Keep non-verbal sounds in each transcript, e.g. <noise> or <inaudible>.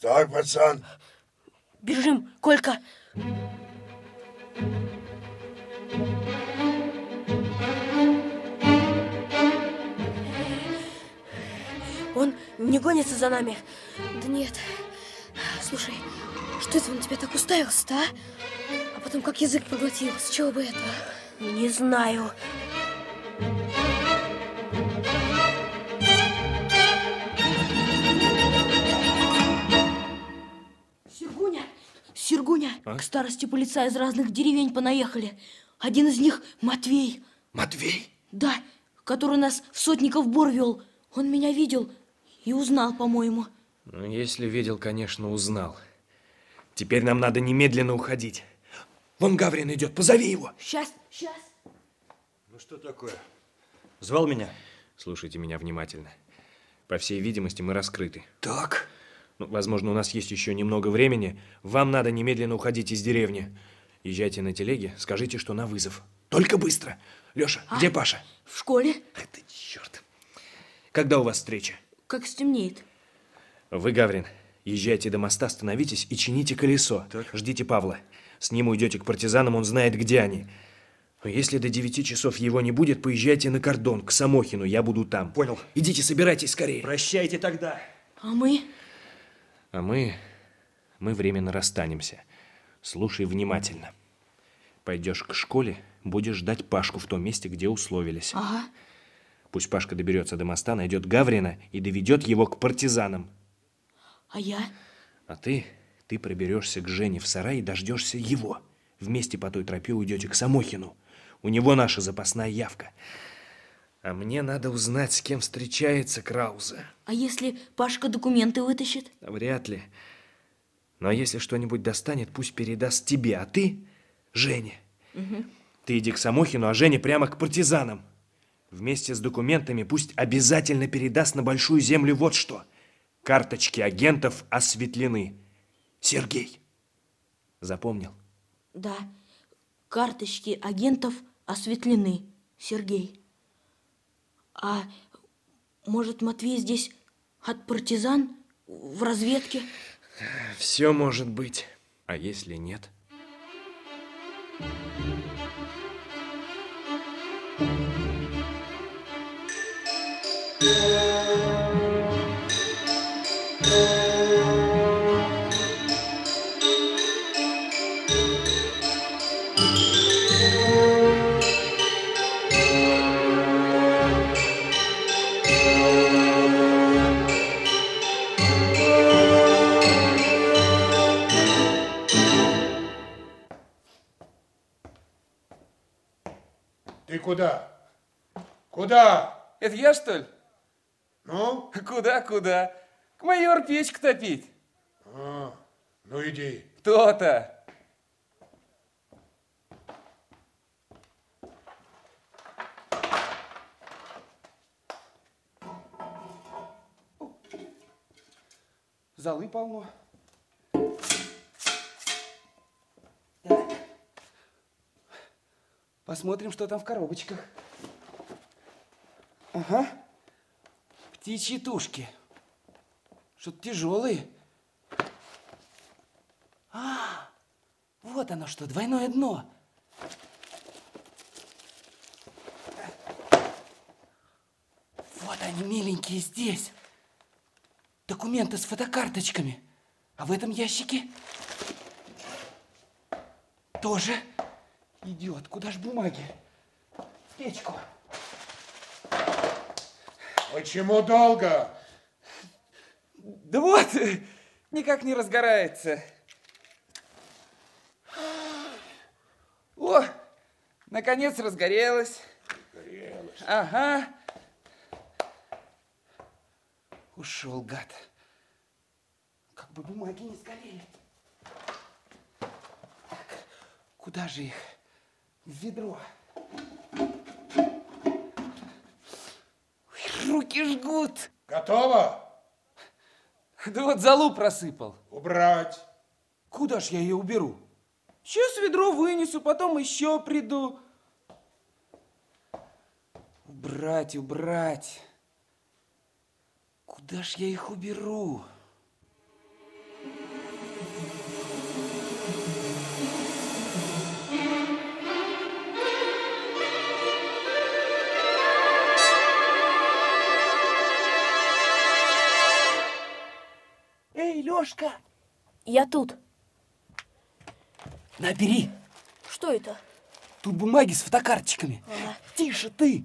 Стой, пацан. Бежим, Колька. Он не гонится за нами? Да нет. Слушай, что это он тебя так уставился-то, а? А потом как язык поглотил. С чего бы это? Не знаю. Сергуня! А? К старости полица из разных деревень понаехали. Один из них Матвей. Матвей? Да, который нас в Сотников Бор вел. Он меня видел и узнал, по-моему. Ну, если видел, конечно, узнал. Теперь нам надо немедленно уходить. Вон Гаврин идет, позови его. Сейчас, сейчас. Ну что такое? Звал меня? Слушайте меня внимательно. По всей видимости, мы раскрыты. Так. Ну, возможно, у нас есть еще немного времени. Вам надо немедленно уходить из деревни. Езжайте на телеге, скажите, что на вызов. Только быстро. Леша, А? где Паша? В школе? Ах ты, черт. Когда у вас встреча? Как стемнеет. Вы, Гаврин, езжайте до моста, становитесь и чините колесо. Ждите Павла. С ним уйдете к партизанам, он знает, где они. Но если до девяти часов его не будет, поезжайте на кордон, к Самохину, я буду там. Понял. Идите, собирайтесь скорее. Прощайте тогда. А мы? А мы... мы временно расстанемся. Слушай внимательно. Пойдешь к школе, будешь ждать Пашку в том месте, где условились. Ага. Пусть Пашка доберется до моста, найдет Гаврина и доведет его к партизанам. А я? А ты, ты проберешься к Жене в сарай и дождешься его. Вместе по той тропе уйдете к Самохину. У него наша запасная явка. А мне надо узнать, с кем встречается Крауза. А если Пашка документы вытащит? Вряд ли. Но если что-нибудь достанет, пусть передаст тебе, а ты – Жене. Ты иди к Самохину, а Женя прямо к партизанам. Вместе с документами пусть обязательно передаст на Большую Землю вот что. Карточки агентов осветлены. Сергей. Запомнил? Да. Карточки агентов осветлены. Сергей. А может, Матвей здесь от партизан в разведке? Все может быть. А если нет? Ты куда? Куда? Это я, что ли? Ну? <laughs> Куда, куда? К майор печку топить. А, ну иди. То-то. Золы полно. Посмотрим, что там в коробочках. Ага. Птичьи тушки. Что-то тяжелые. А, вот оно что, двойное дно. Вот они, миленькие, здесь. Документы с фотокарточками. А в этом ящике тоже идет. Куда ж бумаги? В печку. Почему долго? Да вот, никак не разгорается. О, наконец разгорелось. Горелось. Ага. Ушел, гад. Как бы бумаги не сгорели. Так, куда же их? В ведро. Руки жгут. Готово? Да вот залу просыпал. Убрать. Куда ж я ее уберу? Сейчас ведро вынесу, потом еще приду. Убрать, убрать. Куда ж я их уберу? Лешка! Я тут. На, бери. Что это? Тут бумаги с фотокарточками. Ага. Тише ты!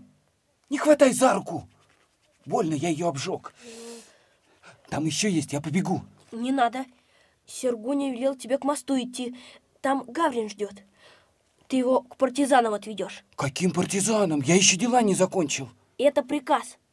Не хватай за руку. Больно, я ее обжег. Там еще есть, я побегу. Не надо. Сергуня велел тебе к мосту идти. Там Гаврин ждет. Ты его к партизанам отведешь. Каким партизаном? Я еще дела не закончил. Это приказ.